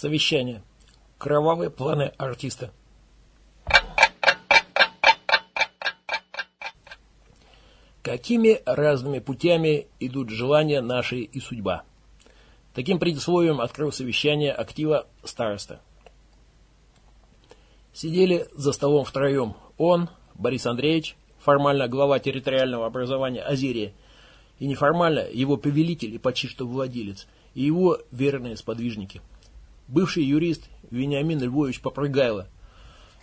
Совещание. Кровавые планы артиста. Какими разными путями идут желания наши и судьба? Таким предисловием открыл совещание актива староста. Сидели за столом втроем он, Борис Андреевич, формально глава территориального образования Азерия, и неформально его повелитель и почти что владелец, и его верные сподвижники. Бывший юрист Вениамин Львович Попрыгайло,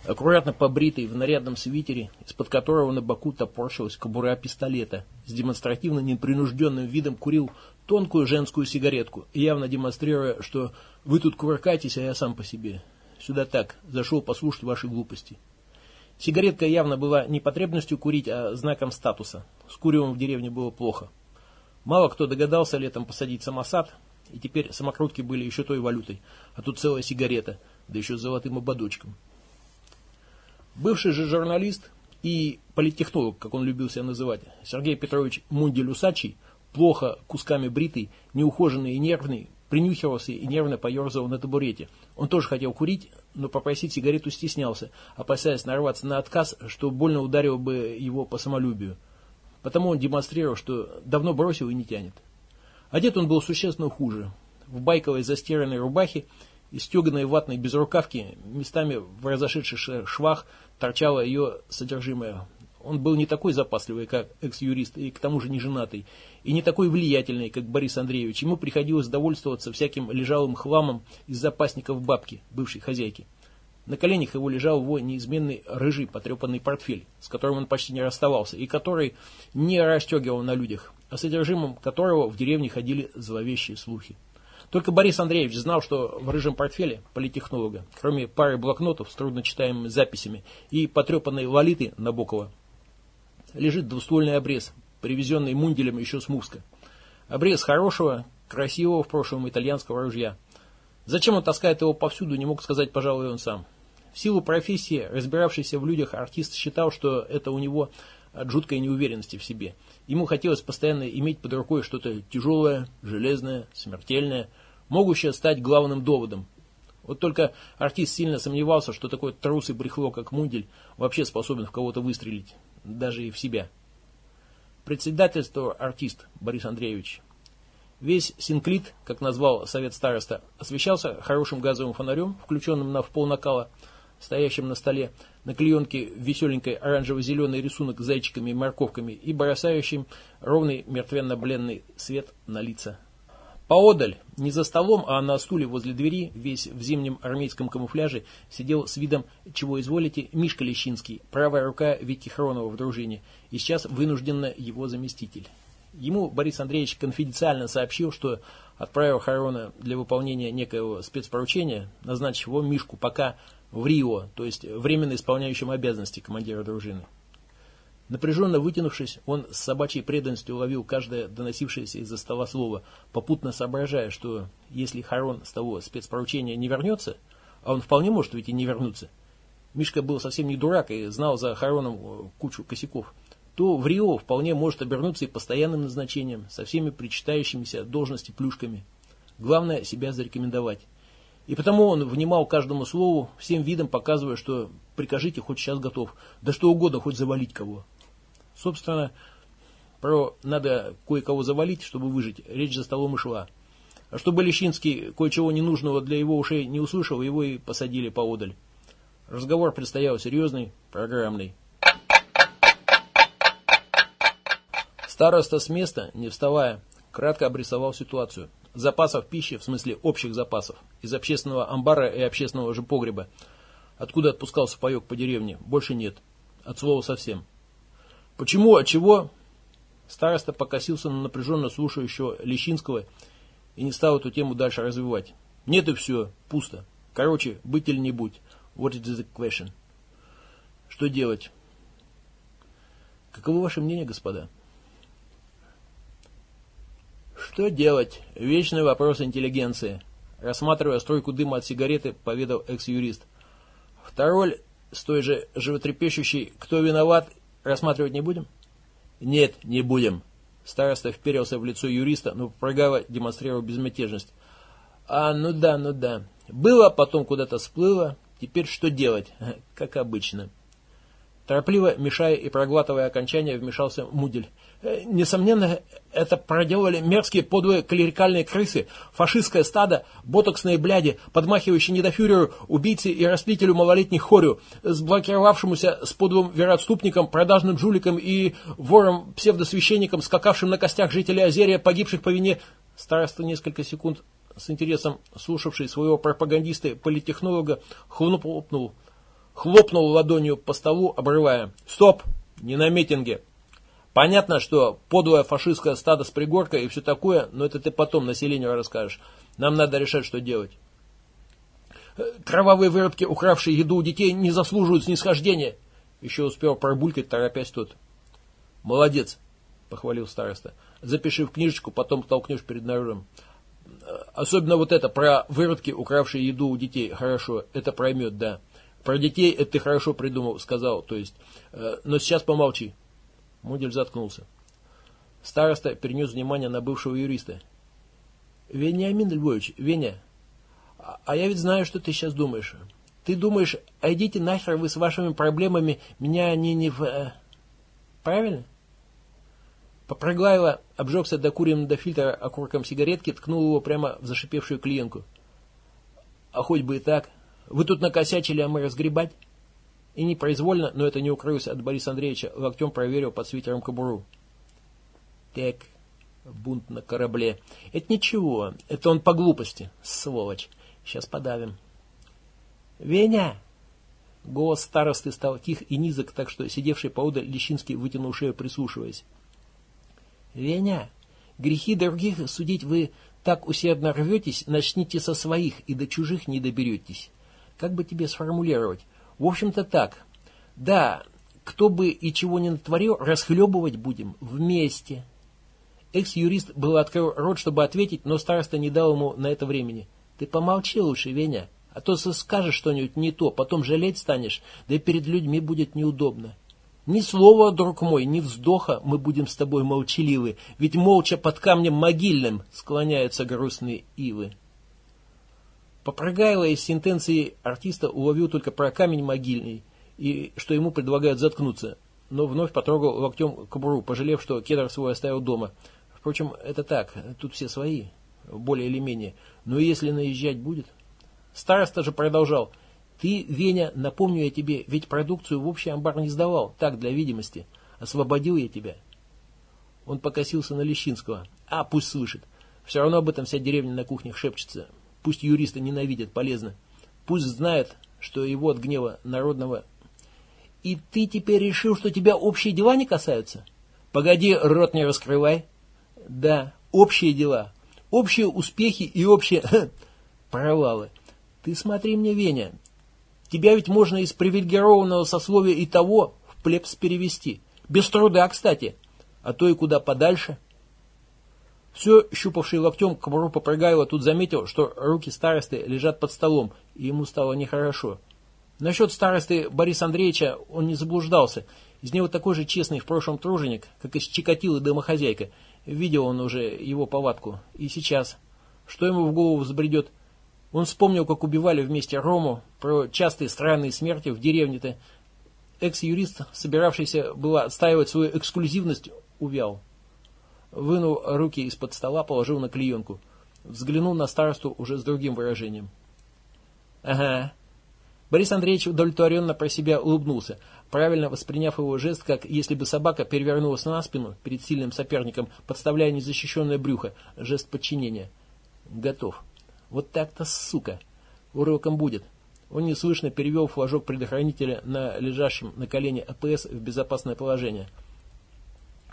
аккуратно побритый в нарядном свитере, из-под которого на боку топорщилась кобура пистолета, с демонстративно непринужденным видом курил тонкую женскую сигаретку, явно демонстрируя, что вы тут кувыркаетесь, а я сам по себе. Сюда так, зашел послушать ваши глупости. Сигаретка явно была не потребностью курить, а знаком статуса. С куревом в деревне было плохо. Мало кто догадался летом посадить самосад, и теперь самокрутки были еще той валютой, а тут целая сигарета, да еще с золотым ободочком. Бывший же журналист и политтехнолог, как он любил себя называть, Сергей Петрович Мундель-Усачий, плохо кусками бритый, неухоженный и нервный, принюхивался и нервно поерзал на табурете. Он тоже хотел курить, но попросить сигарету стеснялся, опасаясь нарваться на отказ, что больно ударило бы его по самолюбию. Потому он демонстрировал, что давно бросил и не тянет. Одет он был существенно хуже. В байковой застиранной рубахе и стеганой ватной безрукавке, местами в разошедших швах, торчало ее содержимое. Он был не такой запасливый, как экс-юрист, и к тому же не женатый, и не такой влиятельный, как Борис Андреевич. Ему приходилось довольствоваться всяким лежалым хламом из запасников бабки, бывшей хозяйки. На коленях его лежал его неизменный рыжий потрепанный портфель, с которым он почти не расставался, и который не расстегивал на людях, о содержимом которого в деревне ходили зловещие слухи. Только Борис Андреевич знал, что в рыжем портфеле политехнолога, кроме пары блокнотов с трудночитаемыми записями и потрепанной валиты Набокова, лежит двуствольный обрез, привезенный Мунделем еще с Мувска. Обрез хорошего, красивого в прошлом итальянского ружья. Зачем он таскает его повсюду, не мог сказать, пожалуй, он сам. В силу профессии, разбиравшийся в людях, артист считал, что это у него от жуткой неуверенности в себе. Ему хотелось постоянно иметь под рукой что-то тяжелое, железное, смертельное, могущее стать главным доводом. Вот только артист сильно сомневался, что такой трус и брехло, как Мундель, вообще способен в кого-то выстрелить, даже и в себя. Председательство артист Борис Андреевич. Весь синклит, как назвал совет староста, освещался хорошим газовым фонарем, включенным на в пол накала, стоящим на столе, на клеенке веселенькой оранжево-зеленый рисунок с зайчиками и морковками и бросающим ровный мертвенно-бленный свет на лица. Поодаль, не за столом, а на стуле возле двери, весь в зимнем армейском камуфляже, сидел с видом, чего изволите, Мишка Лещинский, правая рука Витьки Хронова в дружине, и сейчас вынужденно его заместитель. Ему Борис Андреевич конфиденциально сообщил, что отправил Харона для выполнения некоего спецпоручения, назначив его Мишку пока в Рио, то есть временно исполняющим обязанности командира дружины. Напряженно вытянувшись, он с собачьей преданностью ловил каждое доносившееся из-за стола слово, попутно соображая, что если Харон с того спецпоручения не вернется, а он вполне может ведь и не вернуться, Мишка был совсем не дурак и знал за Хароном э, кучу косяков, то в Рио вполне может обернуться и постоянным назначением, со всеми причитающимися должности плюшками. Главное себя зарекомендовать. И потому он внимал каждому слову, всем видом показывая, что прикажите, хоть сейчас готов, да что угодно, хоть завалить кого. Собственно, про надо кое-кого завалить, чтобы выжить, речь за столом и шла. А чтобы Лещинский кое-чего ненужного для его ушей не услышал, его и посадили поодаль. Разговор предстоял серьезный, программный. Староста с места, не вставая, кратко обрисовал ситуацию. Запасов пищи, в смысле общих запасов, из общественного амбара и общественного же погреба, откуда отпускался паек по деревне, больше нет. От слова совсем. Почему, от чего? Староста покосился на напряженно слушающего Лещинского и не стал эту тему дальше развивать. Нет и все, пусто. Короче, быть или не быть. What is the question? Что делать? Каково ваше мнение, господа? Что делать? Вечный вопрос интеллигенции. Рассматривая стройку дыма от сигареты, поведал экс-юрист. Второй, с той же животрепещущей «Кто виноват?» Рассматривать не будем? Нет, не будем. Староста вперился в лицо юриста, но Прогава демонстрировал безмятежность. А, ну да, ну да. Было, потом куда-то сплыло. Теперь что делать? Как обычно. Торопливо, мешая и проглатывая окончание, вмешался Мудель. Э, несомненно, это проделали мерзкие подлые клерикальные крысы, фашистское стадо, ботоксные бляди, подмахивающие недофюреру, убийцы и растлителю малолетних хорю, сблокировавшемуся с подлым вероотступником, продажным жуликом и вором-псевдосвященником, скакавшим на костях жителей Озерия, погибших по вине. Староста несколько секунд с интересом слушавший своего пропагандиста-политехнолога хлопнул хлопнул ладонью по столу, обрывая. «Стоп! Не на митинге!» Понятно, что подлое фашистское стадо с пригоркой и все такое, но это ты потом населению расскажешь. Нам надо решать, что делать. Кровавые выродки, укравшие еду у детей, не заслуживают снисхождения. Еще успел пробулькать, торопясь тот. Молодец, похвалил староста. Запиши в книжечку, потом толкнешь перед народом. Особенно вот это про выродки, укравшие еду у детей. Хорошо, это проймет, да. Про детей это ты хорошо придумал, сказал, то есть. Э, но сейчас помолчи. Мудель заткнулся. Староста перенес внимание на бывшего юриста. Вениамин Львович, Веня, а, а я ведь знаю, что ты сейчас думаешь. Ты думаешь, а идите нахер вы с вашими проблемами, меня они не в... Э, правильно? Попроглайло, обжегся до куриным до фильтра окурком сигаретки, ткнул его прямо в зашипевшую клиентку. А хоть бы и так. Вы тут накосячили, а мы разгребать? И непроизвольно, но это не укрылось от Бориса Андреевича, локтем проверил под свитером кобуру. Так, бунт на корабле. Это ничего, это он по глупости, сволочь. Сейчас подавим. Веня! Голос старосты стал тих и низок, так что сидевший поодаль Лещинский вытянул шею, прислушиваясь. Веня, грехи других судить вы так усердно рветесь, начните со своих и до чужих не доберетесь. Как бы тебе сформулировать? В общем-то так. Да, кто бы и чего не натворил, расхлебывать будем вместе. Экс-юрист был открыл рот, чтобы ответить, но староста не дал ему на это времени. Ты помолчи лучше, Веня, а то скажешь что-нибудь не то, потом жалеть станешь, да и перед людьми будет неудобно. Ни слова, друг мой, ни вздоха, мы будем с тобой молчаливы, ведь молча под камнем могильным склоняются грустные ивы. Попрыгайло из сентенции артиста уловил только про камень могильный и что ему предлагают заткнуться, но вновь потрогал локтем кобуру, пожалев, что кедр свой оставил дома. Впрочем, это так, тут все свои, более или менее. Но если наезжать будет... Староста же продолжал. Ты, Веня, напомню я тебе, ведь продукцию в общий амбар не сдавал, так, для видимости. Освободил я тебя. Он покосился на Лещинского. А, пусть слышит. Все равно об этом вся деревня на кухнях шепчется. Пусть юристы ненавидят, полезно. Пусть знает, что его от гнева народного... И ты теперь решил, что тебя общие дела не касаются? Погоди, рот не раскрывай. Да, общие дела. Общие успехи и общие провалы. Ты смотри мне, Веня. Тебя ведь можно из привилегированного сословия и того в плебс перевести. Без труда, кстати. А то и куда подальше. Все, щупавший локтем, кобуру попрыгайло, тут заметил, что руки старосты лежат под столом, и ему стало нехорошо. Насчет старосты Бориса Андреевича он не заблуждался. Из него такой же честный в прошлом труженик, как из Чикатилы домохозяйка. Видел он уже его повадку. И сейчас. Что ему в голову взбредет? Он вспомнил, как убивали вместе Рому, про частые странные смерти в деревне-то. Экс-юрист, собиравшийся было отстаивать свою эксклюзивность, увял. Вынул руки из-под стола, положил на клеенку. Взглянул на старосту уже с другим выражением. «Ага». Борис Андреевич удовлетворенно про себя улыбнулся, правильно восприняв его жест, как если бы собака перевернулась на спину перед сильным соперником, подставляя незащищенное брюхо, жест подчинения. «Готов. Вот так-то, сука. Уроком будет». Он неслышно перевел флажок предохранителя на лежащем на колене АПС в безопасное положение.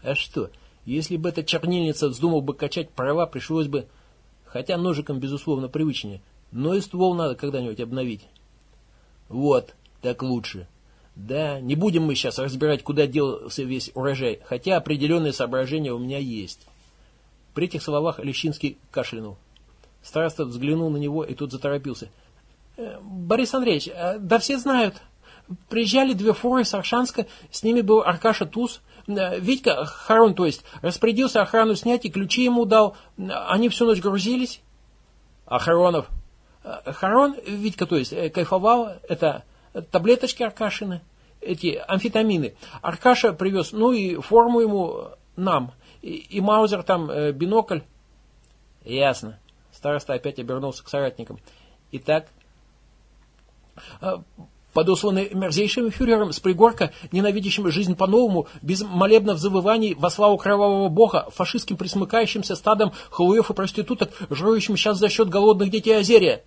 «А что?» Если бы эта чернильница вздумал бы качать права, пришлось бы... Хотя ножиком, безусловно, привычнее. Но и ствол надо когда-нибудь обновить. Вот, так лучше. Да, не будем мы сейчас разбирать, куда делся весь урожай, хотя определенные соображения у меня есть. При этих словах Лещинский кашлянул. Староста взглянул на него, и тут заторопился. «Э, «Борис Андреевич, а, да все знают. Приезжали две фуры с Аршанска, с ними был Аркаша Туз, Э, Витька, Харон, то есть, распорядился охрану снять и ключи ему дал. Они всю ночь грузились. А Харонов? Харон, Витька, то есть, кайфовал, это таблеточки Аркашины, эти амфетамины. Аркаша привез, ну и форму ему нам. И, и Маузер там, э, бинокль. Ясно. Староста опять обернулся к соратникам. Итак, э, подосланный мерзейшим фюрером с пригорка, ненавидящим жизнь по-новому, без молебных завываний во славу кровавого бога, фашистским присмыкающимся стадом халуев и проституток, жрующим сейчас за счет голодных детей Азерия,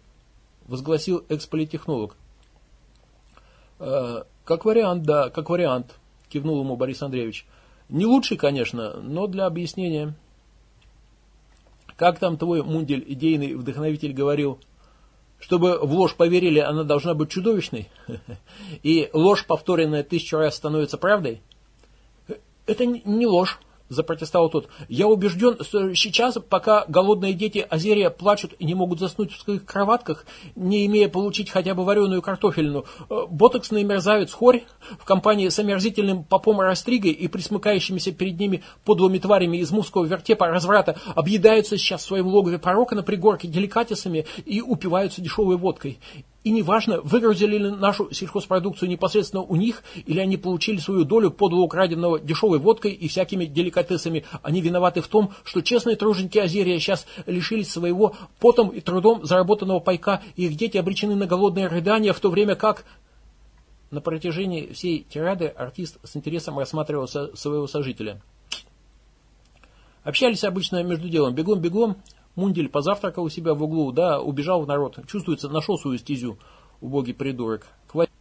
возгласил эксполитехнолог. «Э, как вариант, да, как вариант, кивнул ему Борис Андреевич. Не лучший, конечно, но для объяснения. Как там твой мундель, идейный вдохновитель, говорил? Чтобы в ложь поверили, она должна быть чудовищной. И ложь, повторенная тысячу раз, становится правдой? Это не ложь, запротестовал тот. Я убежден, что сейчас, пока голодные дети Азерия плачут и не могут заснуть в своих кроватках, не имея получить хотя бы вареную картофельну, э, ботоксный мерзавец Хорь в компании с омерзительным попом Растригой и присмыкающимися перед ними подлыми тварями из мужского вертепа разврата объедаются сейчас в своем логове порока на пригорке деликатесами и упиваются дешевой водкой. И неважно, выгрузили ли нашу сельхозпродукцию непосредственно у них, или они получили свою долю подло украденного дешевой водкой и всякими деликатесами, они виноваты в том, что честные труженики Азерия сейчас лишились своего потом и трудом заработанного пайка, и их дети обречены на голодные рыдания, в то время как... На протяжении всей тирады артист с интересом рассматривал своего сожителя. Общались обычно между делом бегом-бегом, Мундель позавтракал у себя в углу, да, убежал в народ. Чувствуется, нашел свою стезю, убогий придурок.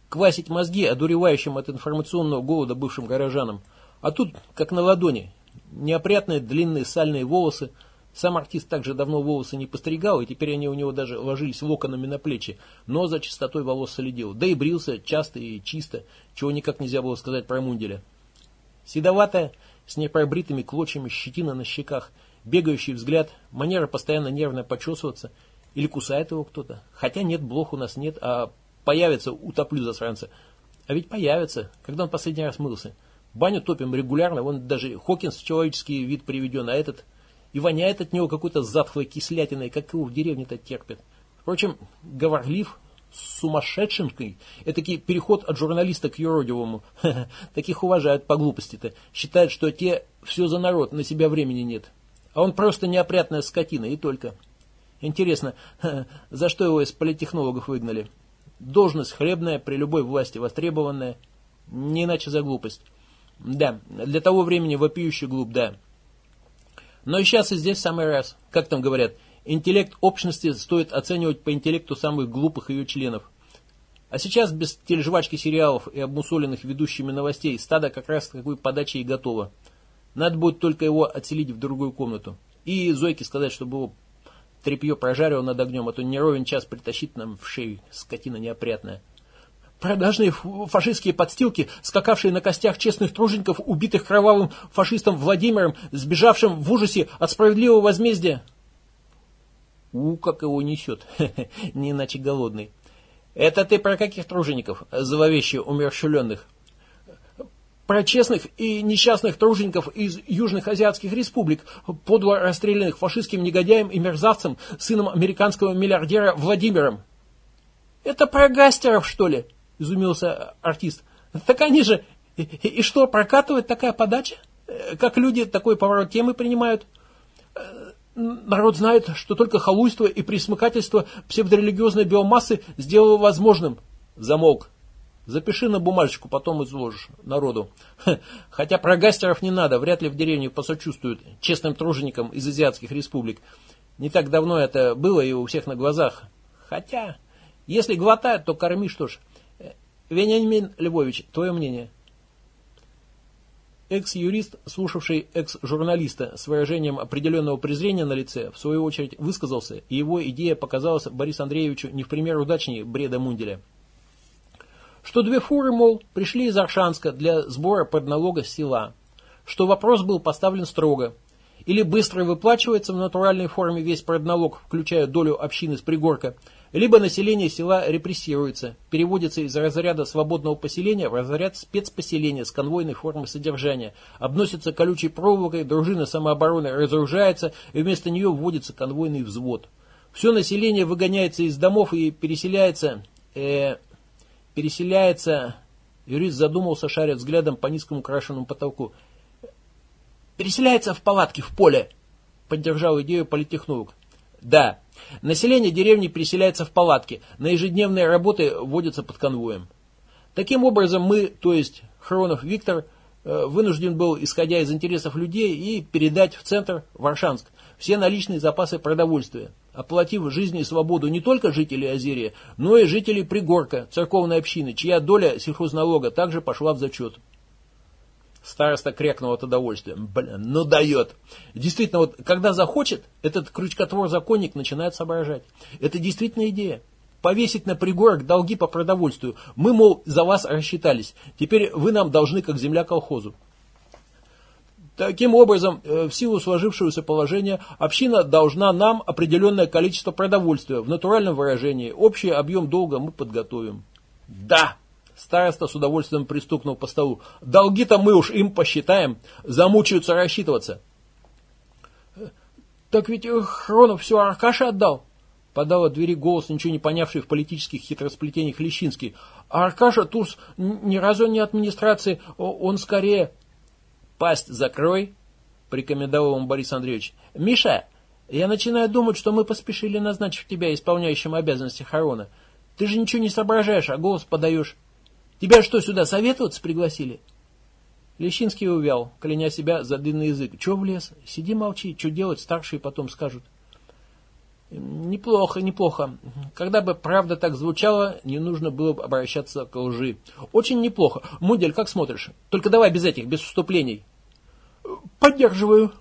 Квасить мозги одуревающим от информационного голода бывшим горожанам. А тут, как на ладони, неопрятные длинные сальные волосы. Сам артист также давно волосы не постригал, и теперь они у него даже ложились локонами на плечи, но за чистотой волос следил. Да и брился часто и чисто, чего никак нельзя было сказать про Мунделя. Седоватая, с непробритыми клочьями щетина на щеках – бегающий взгляд, манера постоянно нервно почесываться, или кусает его кто-то. Хотя нет, блох у нас нет, а появится, утоплю засранца. А ведь появится, когда он последний раз мылся. Баню топим регулярно, вон даже Хокинс в человеческий вид приведен, а этот... И воняет от него какой-то затхлой кислятиной, как его в деревне-то терпят. Впрочем, говорлив, сумасшедшенкой, это переход от журналиста к юродивому. Таких уважают по глупости-то. Считают, что те все за народ, на себя времени нет. А он просто неопрятная скотина, и только. Интересно, за что его из политтехнологов выгнали? Должность хлебная, при любой власти востребованная. Не иначе за глупость. Да, для того времени вопиющий глуп, да. Но и сейчас и здесь самый раз. Как там говорят, интеллект общности стоит оценивать по интеллекту самых глупых ее членов. А сейчас без тележвачки сериалов и обмусоленных ведущими новостей стадо как раз такой подачи и готово. Надо будет только его отселить в другую комнату. И Зойке сказать, чтобы его тряпье прожарил над огнем, а то не ровен час притащит нам в шею, скотина неопрятная. Продажные фашистские подстилки, скакавшие на костях честных тружеников, убитых кровавым фашистом Владимиром, сбежавшим в ужасе от справедливого возмездия. У, как его несет, не иначе голодный. Это ты про каких тружеников, зловеще умерщвленных? Про честных и несчастных тружеников из южных азиатских республик, подло расстрелянных фашистским негодяем и мерзавцем, сыном американского миллиардера Владимиром. «Это про гастеров, что ли?» – изумился артист. «Так они же... И, и что, прокатывает такая подача? Как люди такой поворот темы принимают?» Народ знает, что только халуйство и присмыкательство псевдорелигиозной биомассы сделало возможным. Замолк, Запиши на бумажечку, потом изложишь народу. Хотя про гастеров не надо, вряд ли в деревне посочувствуют честным труженикам из азиатских республик. Не так давно это было и у всех на глазах. Хотя, если глотают, то корми, что ж. Вениамин Львович, твое мнение? Экс-юрист, слушавший экс-журналиста с выражением определенного презрения на лице, в свою очередь высказался, и его идея показалась Борису Андреевичу не в пример удачнее бреда Мунделя что две фуры, мол, пришли из Аршанска для сбора подналога с села, что вопрос был поставлен строго. Или быстро выплачивается в натуральной форме весь продналог, включая долю общины с пригорка, либо население села репрессируется, переводится из разряда свободного поселения в разряд спецпоселения с конвойной формой содержания, обносится колючей проволокой, дружина самообороны разоружается, и вместо нее вводится конвойный взвод. Все население выгоняется из домов и переселяется... Э, переселяется... Юрист задумался, шаря взглядом по низкому крашенному потолку. «Переселяется в палатки, в поле», — поддержал идею политехнолог. «Да, население деревни переселяется в палатки, на ежедневные работы вводятся под конвоем. Таким образом мы, то есть Хронов Виктор, э, вынужден был, исходя из интересов людей, и передать в центр Варшанск все наличные запасы продовольствия, оплатив жизнь и свободу не только жителей Озерия, но и жителей Пригорка, церковной общины, чья доля сельхозналога также пошла в зачет. Староста крякнул от удовольствия. Блин, ну дает. Действительно, вот когда захочет, этот крючкотвор-законник начинает соображать. Это действительно идея повесить на пригорок долги по продовольствию. Мы, мол, за вас рассчитались. Теперь вы нам должны, как земля колхозу. Таким образом, э, в силу сложившегося положения, община должна нам определенное количество продовольствия в натуральном выражении. Общий объем долга мы подготовим. Да! Староста с удовольствием пристукнул по столу. Долги-то мы уж им посчитаем. Замучаются рассчитываться. Э, так ведь Хронов все Аркаша отдал подал от двери голос, ничего не понявший в политических хитросплетениях Лещинский. А Аркаша Турс ни разу не администрации, он скорее... «Пасть закрой», — порекомендовал ему Борис Андреевич. «Миша, я начинаю думать, что мы поспешили назначив тебя исполняющим обязанности Харона. Ты же ничего не соображаешь, а голос подаешь. Тебя что, сюда советоваться пригласили?» Лещинский увял, кляня себя за длинный язык. «Че влез? Сиди молчи, что делать, старшие потом скажут». Неплохо, неплохо. Когда бы правда так звучала, не нужно было бы обращаться к лжи. Очень неплохо. Мудель, как смотришь? Только давай без этих, без вступлений. Поддерживаю.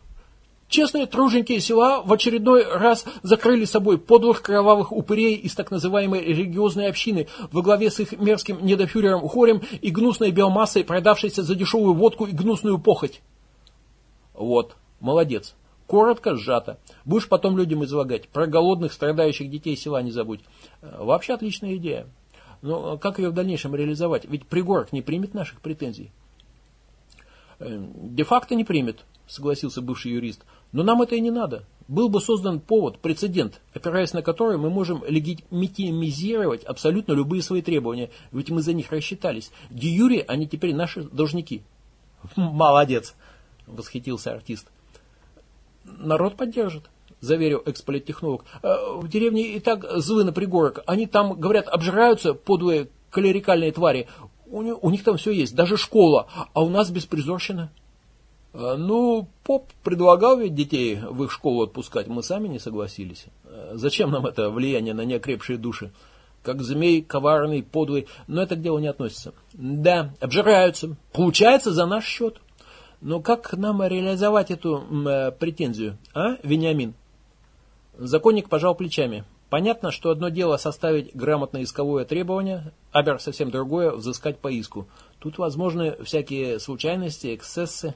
Честные труженькие села в очередной раз закрыли собой подлых кровавых упырей из так называемой религиозной общины во главе с их мерзким недофюрером Хорем и гнусной биомассой, продавшейся за дешевую водку и гнусную похоть. Вот, молодец. Коротко, сжато. Будешь потом людям излагать. Про голодных, страдающих детей села не забудь. Э, вообще отличная идея. Но как ее в дальнейшем реализовать? Ведь Пригорок не примет наших претензий. Э, де-факто не примет, согласился бывший юрист. Но нам это и не надо. Был бы создан повод, прецедент, опираясь на который мы можем легитимизировать абсолютно любые свои требования, ведь мы за них рассчитались. Де юри они теперь наши должники. Молодец, восхитился артист народ поддержит, заверил эксполиттехнолог. «Э, в деревне и так злы на пригорок. Они там, говорят, обжираются подлые клерикальные твари. У, у них там все есть, даже школа, а у нас беспризорщина. «Э, ну, поп предлагал ведь детей в их школу отпускать, мы сами не согласились. «Э, зачем нам это влияние на неокрепшие души? Как змей, коварный, подлый, но это к делу не относится. Да, обжираются. Получается за наш счет. Но как нам реализовать эту э, претензию, а, Вениамин? Законник пожал плечами. Понятно, что одно дело составить грамотное исковое требование, а совсем другое взыскать по иску. Тут возможны всякие случайности, эксцессы.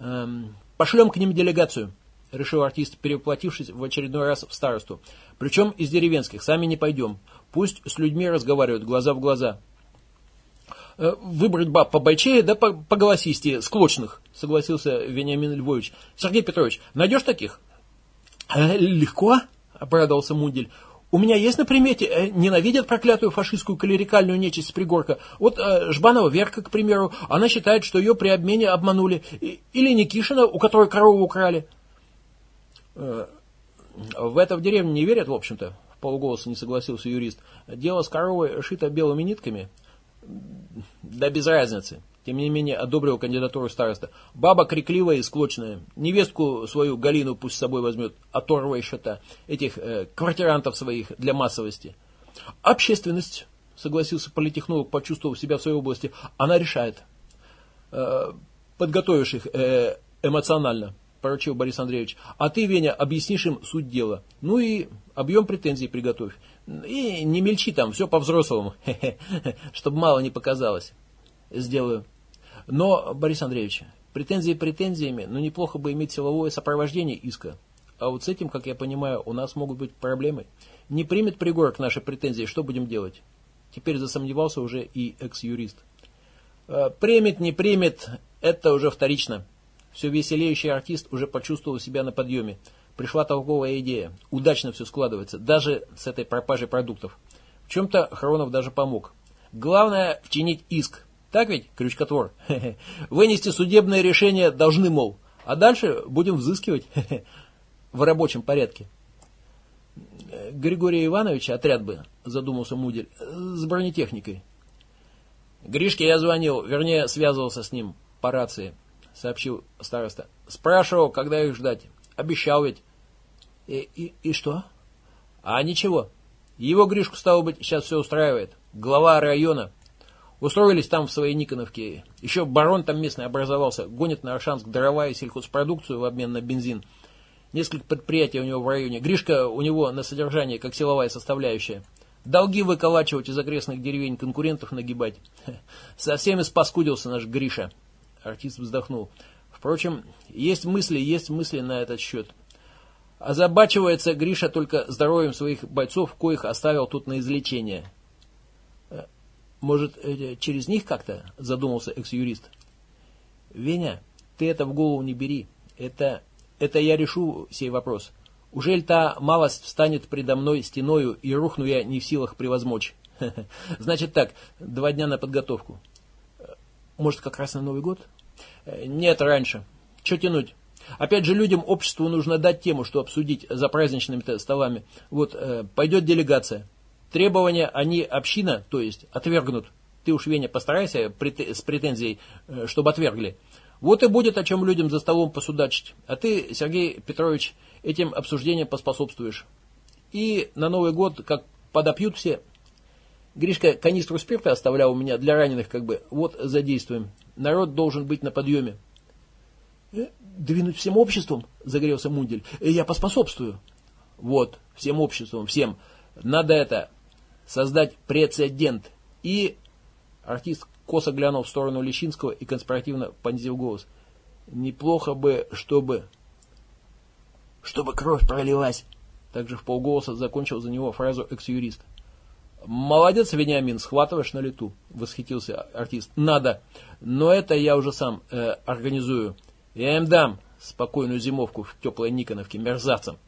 Эм, пошлем к ним делегацию, решил артист, перевоплотившись в очередной раз в старосту. Причем из деревенских, сами не пойдем. Пусть с людьми разговаривают глаза в глаза. Э, выбрать баб по бойчее, да по, по голосистее, склочных, согласился Вениамин Львович. Сергей Петрович, найдешь таких? Э, легко, обрадовался Мундель. У меня есть на примете, э, ненавидят проклятую фашистскую клерикальную нечисть с пригорка. Вот Жбанова Верка, к примеру, она считает, что ее при обмене обманули. Или Никишина, у которой корову украли. В это в деревне не верят, в общем-то, полголоса не согласился юрист. Дело с коровой шито белыми нитками. Да без разницы. Тем не менее, одобрил кандидатуру староста. Баба крикливая и склочная. Невестку свою Галину пусть с собой возьмет, оторва еще та. Этих э, квартирантов своих для массовости. Общественность, согласился политехнолог, почувствовав себя в своей области, она решает. Э, подготовишь их э, эмоционально, поручил Борис Андреевич. А ты, Веня, объяснишь им суть дела. Ну и объем претензий приготовь. И не мельчи там, все по-взрослому, чтобы мало не показалось. Сделаю. Но, Борис Андреевич, претензии претензиями, но неплохо бы иметь силовое сопровождение иска. А вот с этим, как я понимаю, у нас могут быть проблемы. Не примет пригорок наши претензии, что будем делать? Теперь засомневался уже и экс-юрист. «Э, примет, не примет, это уже вторично. Все веселеющий артист уже почувствовал себя на подъеме. Пришла толковая идея. Удачно все складывается, даже с этой пропажей продуктов. В чем-то Хронов даже помог. Главное вчинить иск. Так ведь, крючкотвор? Вынести судебное решение должны, мол. А дальше будем взыскивать в рабочем порядке. Григория Ивановича отряд бы, задумался Мудель, с бронетехникой. Гришке я звонил, вернее, связывался с ним по рации, сообщил староста. Спрашивал, когда их ждать. Обещал ведь. И, и, и что? А ничего. Его Гришку, стало быть, сейчас все устраивает. Глава района. Устроились там в своей Никоновке. Еще барон там местный образовался. Гонит на Аршанск дрова и сельхозпродукцию в обмен на бензин. Несколько предприятий у него в районе. Гришка у него на содержании как силовая составляющая. Долги выколачивать из окрестных деревень, конкурентов нагибать. Совсем испаскудился наш Гриша. Артист вздохнул. Впрочем, есть мысли, есть мысли на этот счет. Озабачивается Гриша только здоровьем своих бойцов, коих оставил тут на излечение. Э, может, э, через них как-то, задумался экс-юрист. Веня, ты это в голову не бери. Это, это я решу сей вопрос. Ужель та малость встанет предо мной стеною, и рухну я не в силах превозмочь? Значит так, два дня на подготовку. Э, может, как раз на Новый год? Нет, раньше. Че тянуть? Опять же, людям, обществу нужно дать тему, что обсудить за праздничными столами. Вот, э, пойдет делегация. Требования они община, то есть, отвергнут. Ты уж, Веня, постарайся с претензией, э, чтобы отвергли. Вот и будет о чем людям за столом посудачить. А ты, Сергей Петрович, этим обсуждением поспособствуешь. И на Новый год, как подопьют все, Гришка канистру спирта оставлял у меня для раненых, как бы, вот задействуем. Народ должен быть на подъеме. «Э, «Двинуть всем обществом?» – загорелся Мундель. «Э, «Я поспособствую». «Вот, всем обществом, всем. Надо это, создать прецедент». И артист косо глянул в сторону Лещинского и конспиративно понизил голос. «Неплохо бы, чтобы...» «Чтобы кровь пролилась!» Также в полголоса закончил за него фразу экс-юрист. «Молодец, Вениамин, схватываешь на лету», — восхитился артист. «Надо, но это я уже сам э, организую. Я им дам спокойную зимовку в теплой Никоновке мерзавцам.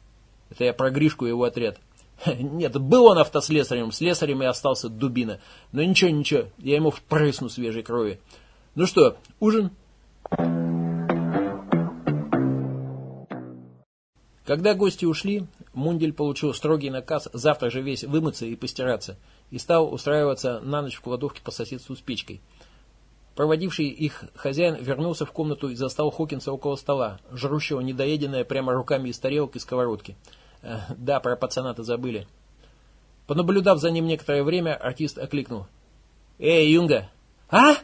Это я про Гришку и его отряд. Нет, был он автослесарем, слесарем и остался дубина. Но ничего, ничего, я ему впрысну свежей крови. Ну что, ужин?» Когда гости ушли, Мундель получил строгий наказ завтра же весь вымыться и постираться, и стал устраиваться на ночь в кладовке по соседству с печкой. Проводивший их хозяин вернулся в комнату и застал Хокинса около стола, жрущего недоеденное прямо руками из тарелок и сковородки. Э, да, про пацана-то забыли. Понаблюдав за ним некоторое время, артист окликнул. «Эй, Юнга!» «А?»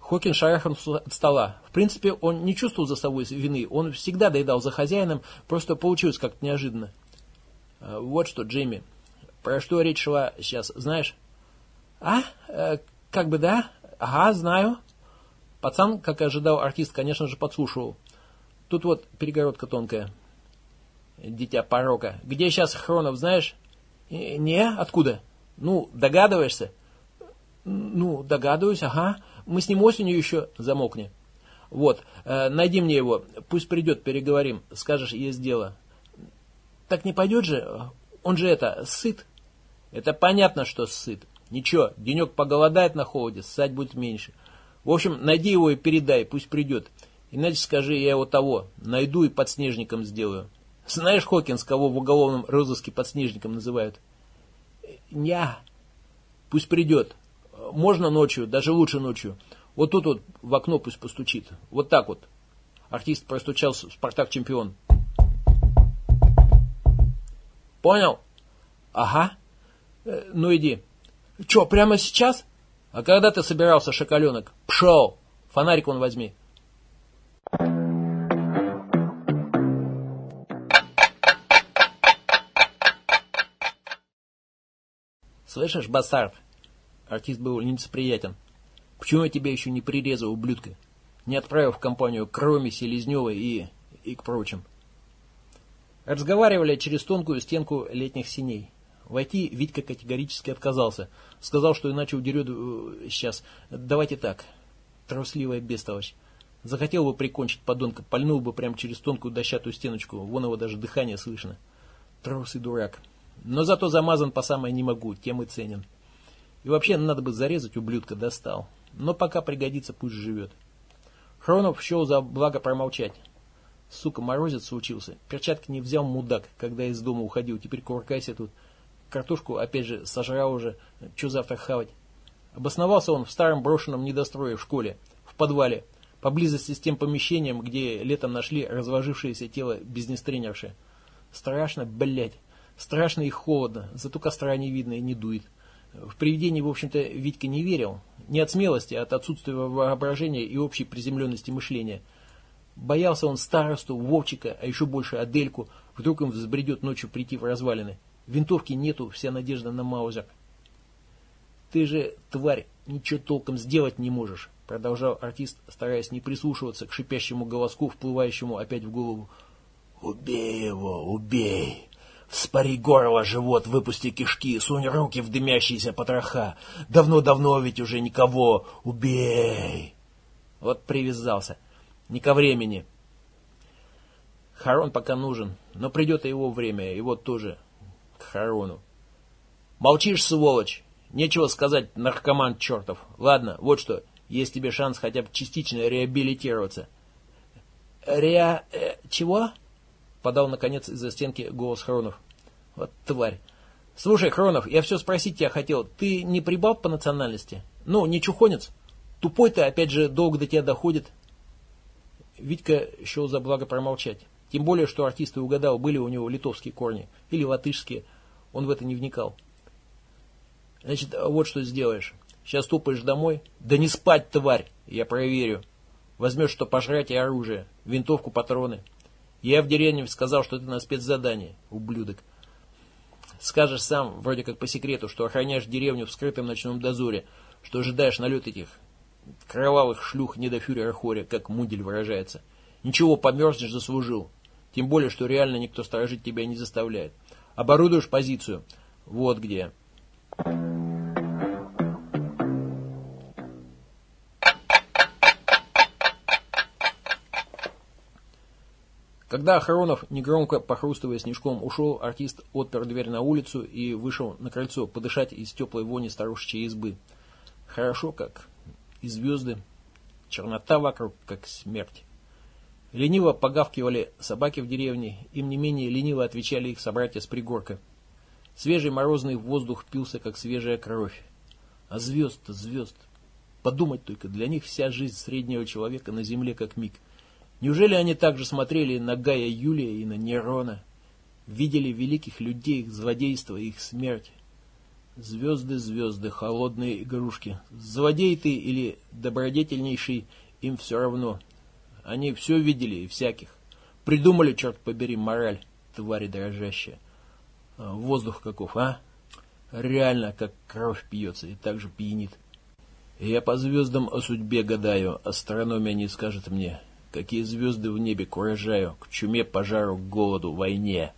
Хокин шарахнулся от стола. В принципе, он не чувствовал за собой вины. Он всегда доедал за хозяином, просто получилось как-то неожиданно. А, вот что, Джейми, про что речь шла сейчас, знаешь? А? Э, как бы да? Ага, знаю. Пацан, как и ожидал артист, конечно же, подслушивал. Тут вот перегородка тонкая. Дитя порока. Где сейчас Хронов, знаешь? Не, откуда? Ну, догадываешься? Ну, догадываюсь, ага. Мы с ним осенью еще замокни. Вот, э, найди мне его, пусть придет, переговорим, скажешь, есть дело. Так не пойдет же? Он же это, сыт. Это понятно, что сыт. Ничего, денек поголодает на холоде, ссать будет меньше. В общем, найди его и передай, пусть придет. Иначе скажи, я его того, найду и подснежником сделаю. Знаешь, Хокинс, кого в уголовном розыске подснежником называют? Ня. Пусть придет. Можно ночью, даже лучше ночью. Вот тут вот в окно пусть постучит. Вот так вот. Артист простучал Спартак-чемпион. Понял? Ага. Э, ну иди. Че, прямо сейчас? А когда ты собирался, шоколенок? Пшел. Фонарик он возьми. Слышишь, Басард? Артист был нелицеприятен. Почему я тебя еще не прирезал, ублюдка? Не отправил в компанию к Роме, Селезневой и... и к прочим. Разговаривали через тонкую стенку летних синей. Войти Витька категорически отказался. Сказал, что иначе удерет э, сейчас. Давайте так. Трусливая бестолочь. Захотел бы прикончить подонка, пальнул бы прямо через тонкую дощатую стеночку, вон его даже дыхание слышно. Трус и дурак. Но зато замазан по самое не могу, тем и ценен. И вообще надо бы зарезать ублюдка, достал. Но пока пригодится, пусть живет. Хронов счел за благо промолчать. Сука, морозец случился. Перчатки не взял мудак, когда из дома уходил. Теперь куркайся тут. Картошку, опять же, сожрал уже. Че завтра хавать? Обосновался он в старом брошенном недострое в школе, в подвале, поблизости с тем помещением, где летом нашли разложившееся тело бизнес-тренерши. Страшно, блядь. Страшно и холодно, зато костра не видно и не дует. В привидении, в общем-то, Витька не верил. Не от смелости, а от отсутствия воображения и общей приземленности мышления. Боялся он старосту, Вовчика, а еще больше Адельку. Вдруг им взбредет ночью прийти в развалины. Винтовки нету, вся надежда на Маузер. «Ты же, тварь, ничего толком сделать не можешь», продолжал артист, стараясь не прислушиваться к шипящему голоску, вплывающему опять в голову. «Убей его, убей!» Вспори горло, живот, выпусти кишки, сунь руки в дымящиеся потроха. Давно-давно ведь уже никого. Убей! Вот привязался. Не ко времени. Харон пока нужен, но придет и его время, вот тоже к Харону. Молчишь, сволочь? Нечего сказать, наркоман чертов. Ладно, вот что, есть тебе шанс хотя бы частично реабилитироваться. Реа... Э, чего? Подал, наконец, из-за стенки голос Хронов. Вот тварь. Слушай, Хронов, я все спросить тебя хотел. Ты не прибал по национальности? Ну, не чухонец? Тупой-то, опять же, долго до тебя доходит. Витька счел за благо промолчать. Тем более, что артист и угадал, были у него литовские корни или латышские. Он в это не вникал. Значит, вот что сделаешь. Сейчас топаешь домой. Да не спать, тварь, я проверю. Возьмешь что пожрать и оружие, винтовку, патроны. Я в деревне сказал, что ты на спецзадание, ублюдок. Скажешь сам, вроде как по секрету, что охраняешь деревню в скрытом ночном дозоре, что ожидаешь налет этих кровавых шлюх не до фюрера Хоря, как Мудель выражается. Ничего, померзнешь, заслужил. Тем более, что реально никто сторожить тебя не заставляет. Оборудуешь позицию. Вот где. Когда Охронов, негромко похрустывая снежком, ушел, артист отпер дверь на улицу и вышел на крыльцо подышать из теплой вони старушечьей избы. Хорошо как. И звезды. Чернота вокруг, как смерть. Лениво погавкивали собаки в деревне, им не менее лениво отвечали их собратья с пригорка. Свежий морозный воздух пился, как свежая кровь. А звезд-то звезд. Подумать только, для них вся жизнь среднего человека на земле как миг – Неужели они также смотрели на Гая Юлия и на Нерона? Видели великих людей, их злодейство их смерть? Звезды, звезды, холодные игрушки. Злодей ты или добродетельнейший, им все равно. Они все видели и всяких. Придумали, черт побери, мораль, твари дрожащая. Воздух каков, а? Реально, как кровь пьется и так же пьянит. Я по звездам о судьбе гадаю, астрономия не скажет мне. Какие звезды в небе к урожаю, к чуме, пожару, к голоду, войне.